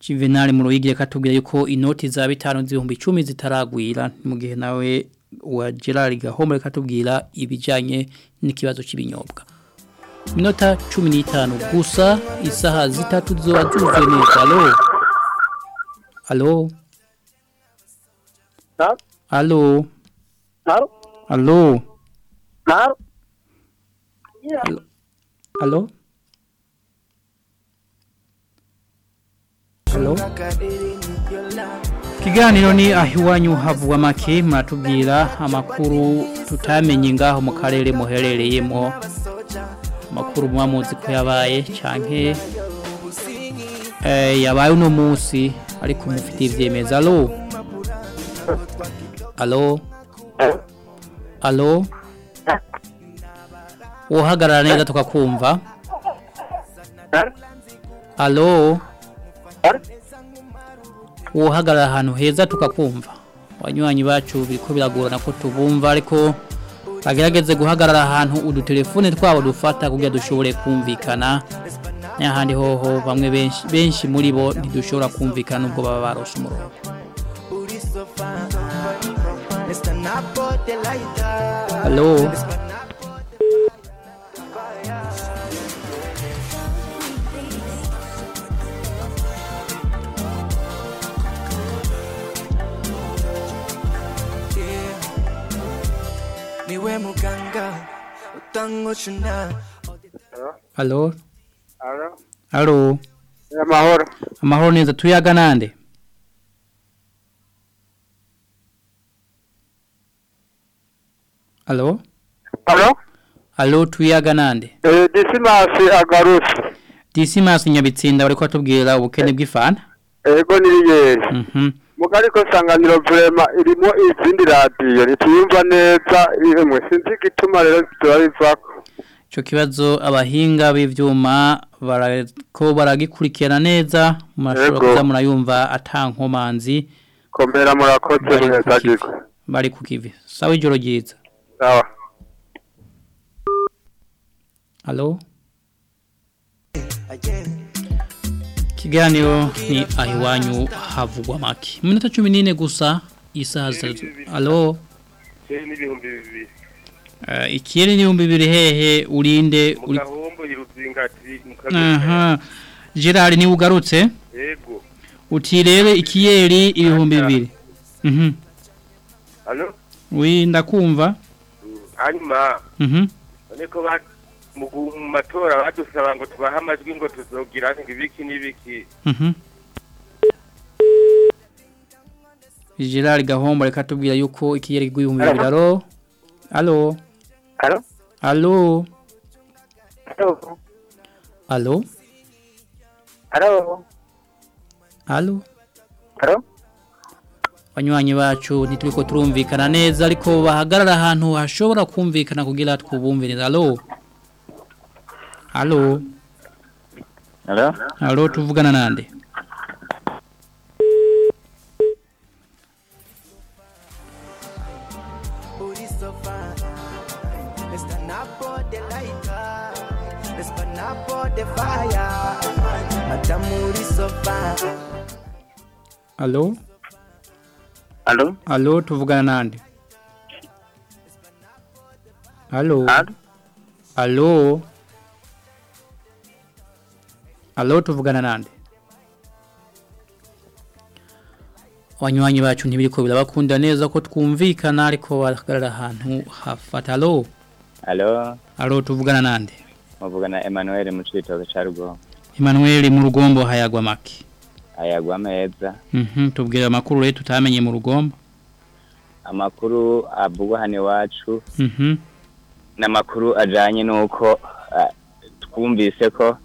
Juvenal mu ruyigire katubwira yuko inoti za bitanu z'ibihumbi 10 zitaragwira. Mu gihe nawe wa Gerard Gahombe katubwira ibijanye n'ikibazo cy'ibinyobwa. Minota 15 gusa isaha zitatu zoba zuzuye neza. Allo? Allo? Allo? Allo? Allo Allo? Allo? Allo Kiganiro ni ahiwanyu havuwa make muratubwira amakuru tutamenye ngaho mu karere muherereyemo. Amakuru muba muzi ko yabaye canke eh yabaye uno munsi ariko mufite ivyemeza. Allo? Allo? Allo? Uhagarara neza tukakumva. Allo? Uhagarara ahantu heza tukakumva. Abanywanyi bacu biriko biragorana ko tubumva ariko bagerageze guhagarara ahantu udutelefone twabo dufata kugira dushobore kumvikana. N'ahandi hoho bamwe benshi benshi muri bo ntidushobora kumvikana nubwo baba barose umurongo. Hello? Halo Alo, Halo amahoro. Amahoro neza tuyaga nande Halo Halo Halo tuyaga nande Disimasi agarutse. Dismas nyabitsinda bariko batubwira ubukene bw'ifana Ego niriyeri. Mhm Mugari ko sanganiro vrema irimo izindi radiyo. Ntituyumva neza imwe sinzi igituma rero turabivako. Ico kibazo abahinga b'ivyuma barako baragikurikirana neza mashobora Yego. kuza murayumva atankomanzi Kombera murakoze neza bari ku kivi. Sawa ijoro ryiza. Sawa. Halo? kiganiro ni ahiwanyu havugwa make iminota cumi n'ine gusa isaha alo? Ikirere n'ibihumbi bibiri hehe urinde uri aha. Gerard ni we ugarutse? Uti rero ikiyeri ibihumbi bibiri mhm. ndakumva. Hanyuma. Mhm. Niko mu matora badusaba ngo tubahe amajwi ngo tuzogira ibiki n'ibiki. Mhm. Gerard Gahombo reka tubwira yuko ikiyeri gwihumbi bibiri alo Alo Alo Alo Alo Alo Alo Alo Banywanyi bacu ntituriko turumvikana neza ariko bahagarara ahantu hashobora kumvikana kugira twubumviriza alo Halo. Halo. Halo tuvugana nande. Halo. Halo. Halo tuvugana nande. Halo. Halo. Halo. Alo tuvugana nande? Abanywanyi bacu ntibiriko birabakunda neza ko twumvikana ariko barahagarara ahantu hafata. Alo? Alo? Alo tuvugana nande? Muvugana Emmanuel mu citoke ca Rugo. Emmanuel mu rugombo hayagwa make Ayagwa meza. Mhm tubwire amakuru rero tutamenye mu rugombo. Amakuru avugwa hano iwacu. Mhm. N'amakuru ajanye nuko twumvise ko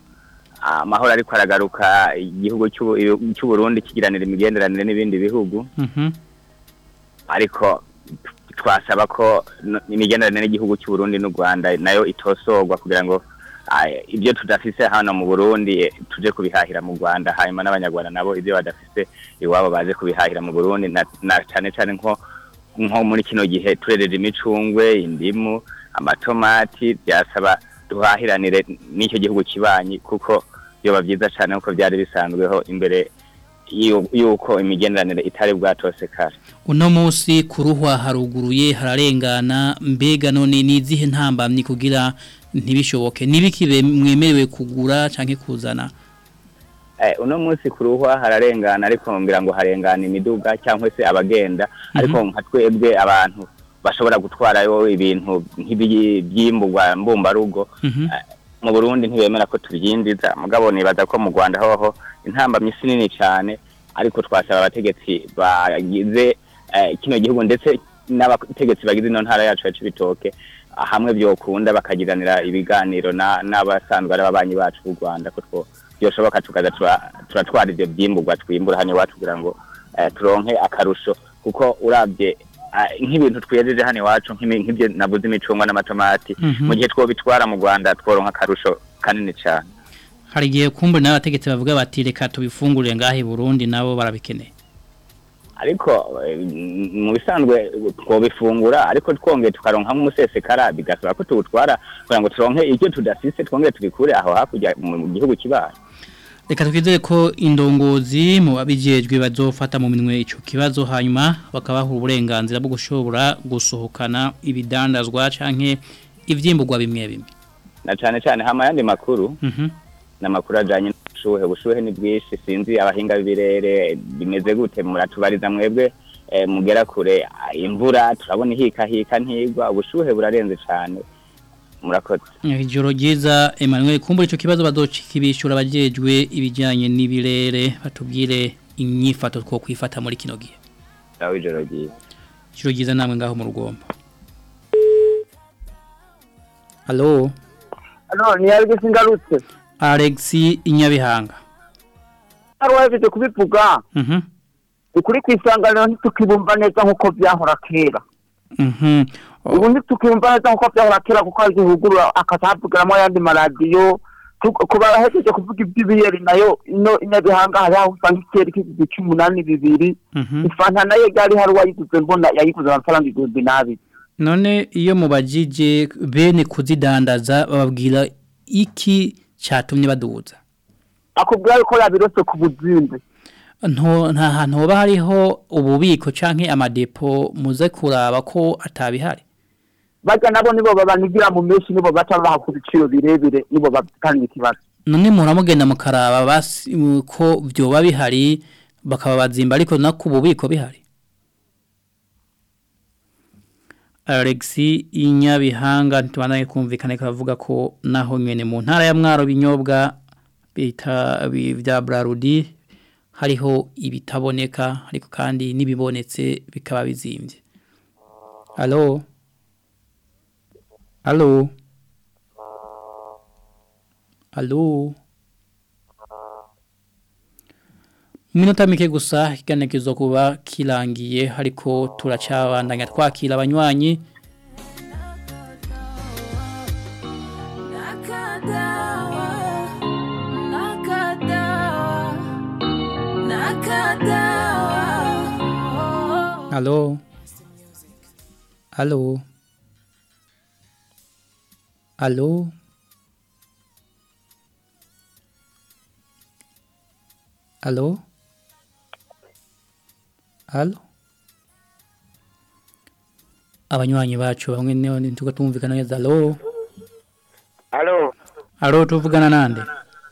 amahoro ariko aragaruka igihugu cy'u- cy'u Burundi kigiranira imigenderanire n'ibindi bihugu. Mhm. Ariko twasaba ko imigenderanire n'igihugu cy'u Burundi n'u Rwanda na yo itosorwa kugira ngo ibyo tudafise hano mu Burundi tuje kubihahira mu Rwanda. Hanyuma n'abanyarwanda nabo ibyo badafise iwabo baje kubihahira mu Burundi. Na, na cyane cyane nko nko muri kino gihe turereje imicungwe indimu amatomati byasaba duhahiranire n'icyo gihugu kibanyi kuko byoba byiza cyane nk'uko byari bisanzweho imbere y'u- y'uko imigenderanire itari bwatose kare. Uno musi kuruhwa haruguruye hararengana mbega none nizihe ntambamye kugira ntibishoboke? Nibikibe mwemerewe kugura canke kuzana? Eh, uno munsi kuruhwa hararengana ariko ngira ngo harengana imiduga cyangwa se abagenda. Ariko nka twebwe abantu bashobora gutwarayo ibintu nk'ibyimburwa mbumbarugo. Mu Burundi ntibemera ko tubyinjiza mugabo nibaza ko mu Rwanda hoho intambamyi si nini cyane ariko twasaba abategetsi bagize eh, kino gihugu ndetse n'abategetsi bagize ino ntara yacu ya Cibitoke ah, hamwe byokunda bakagiranira ibiganiro na- n'abasanzwe ari ababanyi bacu b'u Rwanda ko byoshoboka tukaza tura- turatwara ivyo byimburwa twimbura hano iwacu kugira ngo eh, turonke akarusho. Kuko urabye nk'ibintu twejeje hano iwacu nk'ibyo navuze imicungwa n'amatomati Mhm. mu gihe twobitwara mu Rwanda tworonka akarusho kanini cyane hari igihe kumbure n'abategetsi bavuga bati reka tubifungurire ngahe i Burundi nabo barabikeneye. Ariko mu bisanzwe twobifungura ariko twongeye tukaronka nk'umusesekara bigasaba ko tuwutwara kugira ngo turonke icyo tudafise twongere tubikure aho hakurya mu gihugu kibaye. Reka twizere ko indongozi mu babijejwe bazofata mu minwe ico kibazo hanyuma bakabaha uburenganzira bwo gushobora gusohokana ibidandazwa canke ivyimburwa bimwe bimwe. Na cyane cyane hama yandi makuru Mhm. n'amakuru ajanye n'ubushuhe. Ubushuhe ni bwinshi sinzi abahinga b'ibirere bimeze gute muratubariza mwebwe eh, mugera kure. Imvura turabona ihika hika ntigwa ubushuhe burarenze cyane murakoze Ijoro ryiza Emmanuel kumbura ico kibazo bazocikibishura abajejwe ibijyanye n'ibirere batubwire inyifato two kwifata muri kino gihe. dawe ijoro ryiza Ijoro ryiza namwe ngaho mu rugombo. Allo ano ni yari singarutse Alex Inyabihanga. ari wabije kubivuga Mhm. ukuri kwisanganira ntitukibumva neza nk'uko byahora kera Mhm. Ubu ntitukibumva neza nk'uko byahora kuko hari hugurura akazavugiramwo ayandi maradiyo Tu- ku barahejeje kuvuga iby'ibiyeri na yo ino inyabihanga hari aho usanga ikiyeri k'igihumbi cy'umunani bibiri ifanta na yo ryari hari uwayiguze mbona yayiguze amafaranga igihumbi n'abiri None iyo mubajije bene kuzidandaza bababwira iki cyatumye baduza. akubwira yuko yabirose ku buzimbe nta hantu hoba hariho ububiko canke amadepo muze kuraba ko atabihari. Bajya nabo nibo babanigira mu menshi nibo baca baha ku biciro birebire nibo batanga ikibazo None muramugenda mukaraba basi ko byoba bihari bakaba bazimba ariko nako ububiko bihari. Alexi Inyabihanga ntibandanye kumvikana kavuga ko naho nyene mu ntara ya Mwaro binyobwa bita bi- vya Brarudi hariho ibitaboneka ariko kandi nibibonetse bikaba bizimvye. Allo Allo Allo Minota mike gusa ikiganiro kuba kirangiye ariko turacabandanya twakira abanywanyi. Allo Allo Allo Allo Allo Abanywanyi bacu bamwe ni ho ntuko tumvikana neza allo Alo, Allo tuvugana nande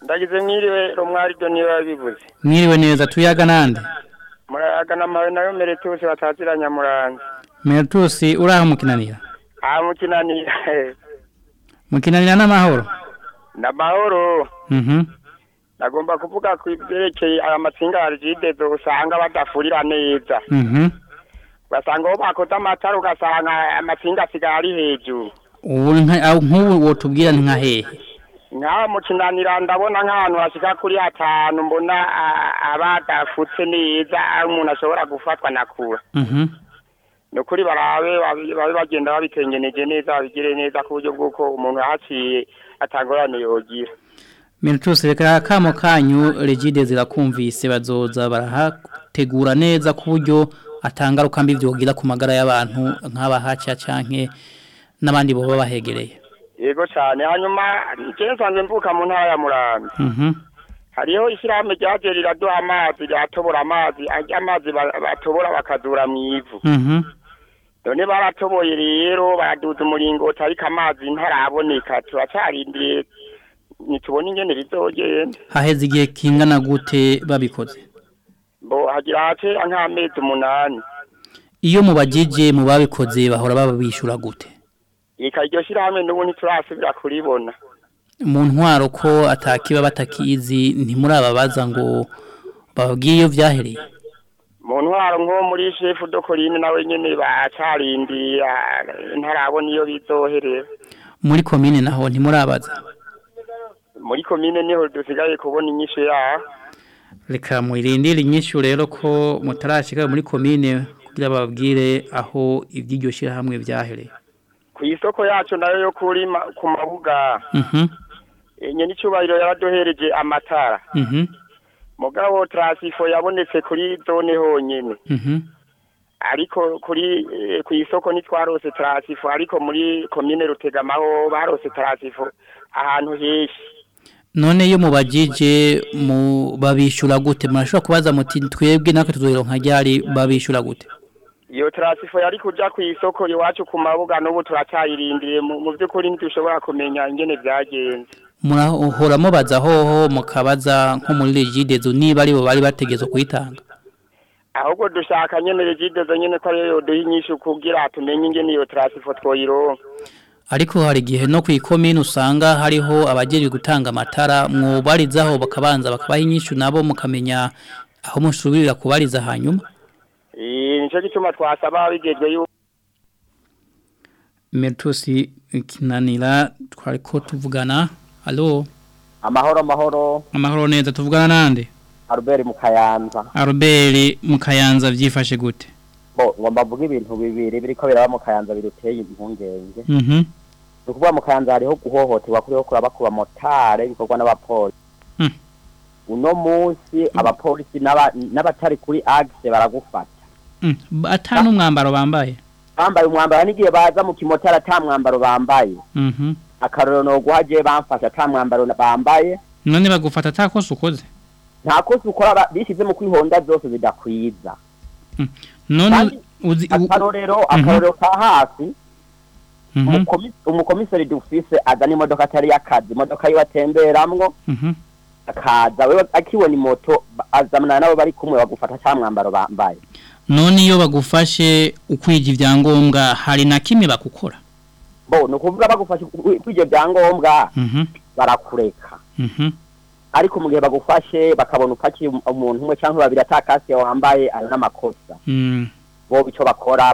ndagize mwiriwe rumwari byo niba yabivuze. Mwiriwe neza tuyaga nande Muragana mawe na yo meretusi bataziranya muranze. Mertusi uraho mukinanira? Ah mukinani Mukinanira n'amahoro na mahoro Mhm nagomba kuvuga ku byerekeye aya matsinga ya rigidezo usanga badafurira neza. Mhm Basanga aho bakoze amatara ugasanga amatsinga asigaye ari hejuru. nk'ubu wotubwira ni nka hehe Nkaho mukinanira ndabona nk'ahantu hashika kuri hatanu mbona abadafutse neza aho umuntu ashobora gufatwa na kura. Mhm nukuri barabe babe bagenda babitengeneje neza babigire neza ku buryo bw'uko umuntu yahaciye atangorane yogira. Mertusi reka kamo kanyu regide zirakumvise bazoza barahategura neza ku buryo atangaruka mbi byogira ku magara y'abantu nk'abahaca canke n'abandi boba bahegereye. Yego cyane hanyuma ikintu nsanzwe mvuka mu ntara ya murambi. Mhm hariho ishyirahamwe ryaje riraduha amazi ryatobora amazi amazi ba- batobora bakazura mu ivu. Mhm none baratoboye rero baraduza umuringoti ariko amazi ntaraboneka. Turacarindiriye ntitubona ingene bizogenda haheze igihe kingana gute babikoze? Bo hagira hace nk'amezi umunani. Iyo mubajije mu babikoze bahora babishura gute? Ika iryo shyirahamwe n'ubu ntiturasubira kuribona. Mu ntwaro ko atakiba batakizi ntimurababaza ngo bababwiye iyo vyahereye. Mu ntwaro nko muri shefu dokorine nawe nyene bacarindira ntarabona iyo bizoherera muri komine naho ntimurabaza? Muri komine ni ho dusigaye kubona inyishu yaho reka mwirindire inyishu rero ko mutarashika muri komine kugira bababwire aho iby'iryo shyirahamwe vyahereye ku isoko yacu na yo yo kuri ku mabuga. Mhm. Enye n'icubahiro yaraduhereje amatara. Mhm. Mugabo transifo yabonetse kuri zone honyene mhm. Ariko kuri eh, ku isoko ntitwarose transifo ariko muri komine rutegamaho barose transifo ahantu henshi. None iyo mubajije mu babishura gute? Murashobora kubaza muti twebwe natwe tuzoronka ryari babishura gute? Iyo transifo yari kuja ku isoko iwacu ku mabuga n'ubu turacyayirindiriye mu mu by'ukuri ntidushobora kumenya ingene byagenze murahora mubaza hoho mukabaza nko muri regidezo niba ari bo bari bategezwe kuyitanga. Ahubwo dushaka nyene regidezo nyene ko ariyo yoduha kugira tumenye ingene iyo transifo twoyironka ariko hari igihe no ku ikomine usanga hariho abajejwe gutanga amatara mwubarizaho bakabanza bakabaha inyishu nabo mukamenya aho mushubirira kubariza hanyuma. Nico gituma twasaba bigejwe yuko Mertusi kinanira twariko tuvugana. Allo amahoro amahoro. Amahoro neza tuvugana nande? Albert Mukayanza. Albert mukayanza vyifashe gute? Bo ngomba mvuga ibintu bibiri biriko biraba mu Kayanza biruteye impungenge. Mhm. Ukuvuga mu Kayanza hariho guhohoterwa kuriho kuraba ku bamotare bikorwa n'abapolisi. Mm. uno munsi abapolisi n'aba- n'abatari kuri axe baragufata. Mm, ata n'umwambaro bambaye? Bambaye umwambaro n'igihe baza mu kimotari ata mwambaro bambaye. Mhm. Akarorero no guhaje bamfasha ata mwambaro bambaye. None bagufata atakosa ukoze nta kosa ukora mu kwihonda zose bidakwiza none uzi u- akarorero Mhm. akarorero ka hafi Mhm. umukomi- umukomiseri dufise azana imodoka atari y'akazi imodoka yiwe atemberamwo Mhm. akaza wewe akibona imoto ba- azamana nabo bari kumwe bagufata ata mwambaro bambaye. None iyo bagufashe ukwija ivyangombwa hari na kimwe bakukora? Bo ni ukuvuga bagufashe ku- kw'ivyo vyangombwa Mhm. barakureka. Mhm. Ariko mu gihe bagufashe bakabona upakiye um- umuntu umwe canke babiri ata kasike wambaye ari n'amakosa. Mm. Bo ico bakora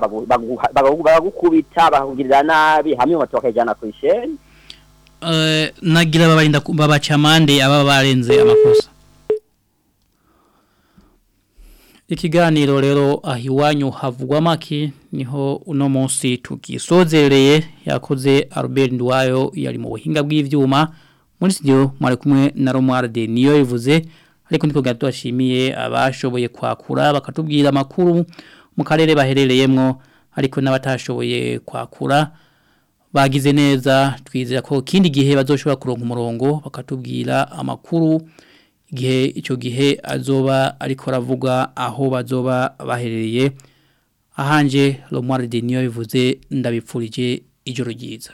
bagukubita bakugirira nabi hamwe moto bakayijana kw'isheni Eh, nagira babarinda ku- babaca amande aba barenze amakosa. Ikiganiro rero aho iwanyu havugwa make ni ho uno munsi tugisozereye yakoze Albert Ndwayo yari mu buhinga bw'ivyuma. Muri studio mwari kumwe na Romualde niyo yivuze ariko niko gato ashimiye abashoboye kwakura bakatubwira amakuru mu karere baherereyemwo ariko n'abatashoboye kwakura. Bagize neza twizera ko kindi gihe bazoshobora kuronka umurongo bakatubwira amakuru. igihe icyo gihe azoba ariko aravuga aho bazoba baherereye. Ahanje Romwari de niyo bivuze ndabipfurije ijoro ryiza.